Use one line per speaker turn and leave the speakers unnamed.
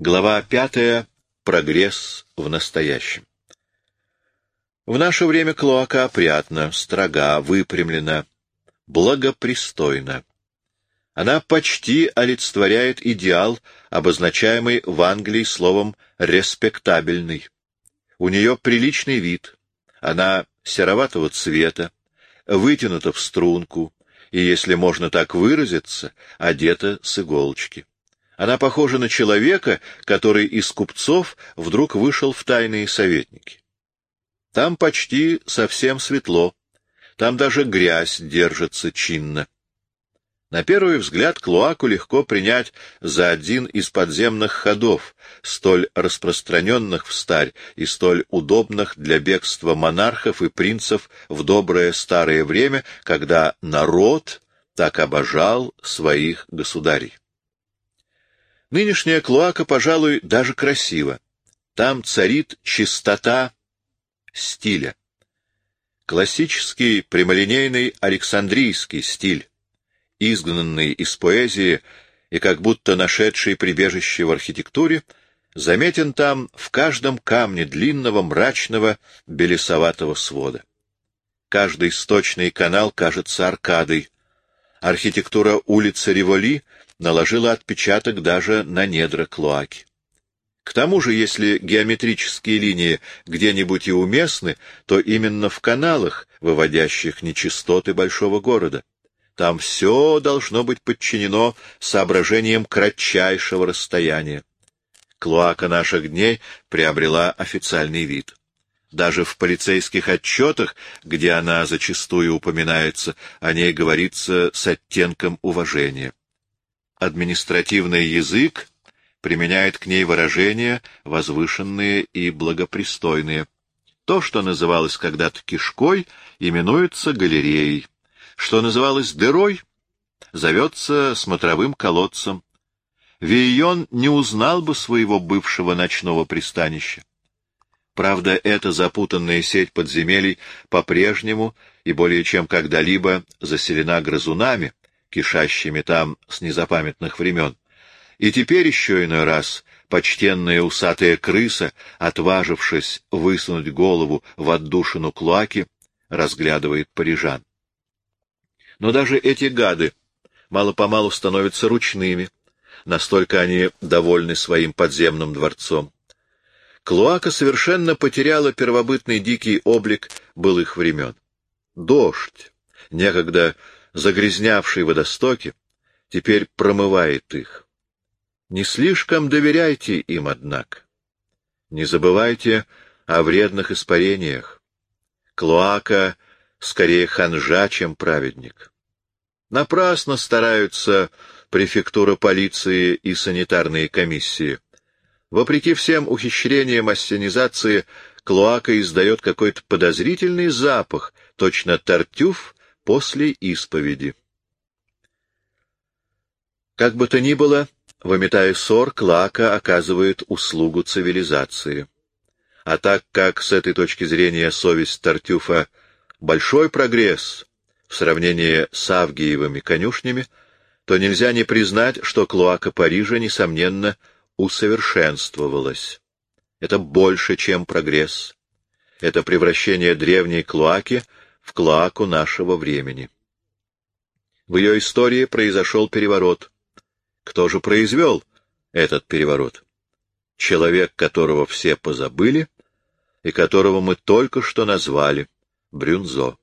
Глава пятая. Прогресс в настоящем. В наше время клоака опрятна, строга, выпрямлена, благопристойна. Она почти олицетворяет идеал, обозначаемый в Англии словом «респектабельный». У нее приличный вид, она сероватого цвета, вытянута в струнку и, если можно так выразиться, одета с иголочки. Она похожа на человека, который из купцов вдруг вышел в тайные советники. Там почти совсем светло, там даже грязь держится чинно. На первый взгляд Клоаку легко принять за один из подземных ходов, столь распространенных в старь и столь удобных для бегства монархов и принцев в доброе старое время, когда народ так обожал своих государей. Нынешняя клоака, пожалуй, даже красива. Там царит чистота стиля. Классический прямолинейный Александрийский стиль, изгнанный из поэзии и как будто нашедший прибежище в архитектуре, заметен там в каждом камне длинного мрачного белесоватого свода. Каждый сточный канал кажется аркадой. Архитектура улицы Револи — наложила отпечаток даже на недра клоаки. К тому же, если геометрические линии где-нибудь и уместны, то именно в каналах, выводящих нечистоты большого города. Там все должно быть подчинено соображениям кратчайшего расстояния. Клоака наших дней приобрела официальный вид. Даже в полицейских отчетах, где она зачастую упоминается, о ней говорится с оттенком уважения административный язык применяет к ней выражения возвышенные и благопристойные. То, что называлось когда-то кишкой, именуется галереей. Что называлось дырой, зовется смотровым колодцем. Вийон не узнал бы своего бывшего ночного пристанища. Правда, эта запутанная сеть подземелий по-прежнему и более чем когда-либо заселена грызунами, кишащими там с незапамятных времен. И теперь еще иной раз почтенная усатая крыса, отважившись высунуть голову в отдушину клаки, разглядывает парижан. Но даже эти гады мало-помалу становятся ручными, настолько они довольны своим подземным дворцом. Клоака совершенно потеряла первобытный дикий облик былых времен. Дождь, некогда загрязнявший водостоки, теперь промывает их. Не слишком доверяйте им, однако. Не забывайте о вредных испарениях. Клоака скорее ханжа, чем праведник. Напрасно стараются префектура полиции и санитарные комиссии. Вопреки всем ухищрениям ассенизации, клоака издает какой-то подозрительный запах, точно тартюф после исповеди. Как бы то ни было, выметая ссор, Клака оказывает услугу цивилизации. А так как с этой точки зрения совесть Тартюфа — большой прогресс в сравнении с Авгиевыми конюшнями, то нельзя не признать, что Клоака Парижа, несомненно, усовершенствовалась. Это больше, чем прогресс. Это превращение древней Клоаки — в клаку нашего времени. В ее истории произошел переворот. Кто же произвел этот переворот? Человек, которого все позабыли и которого мы только что назвали Брюнзо.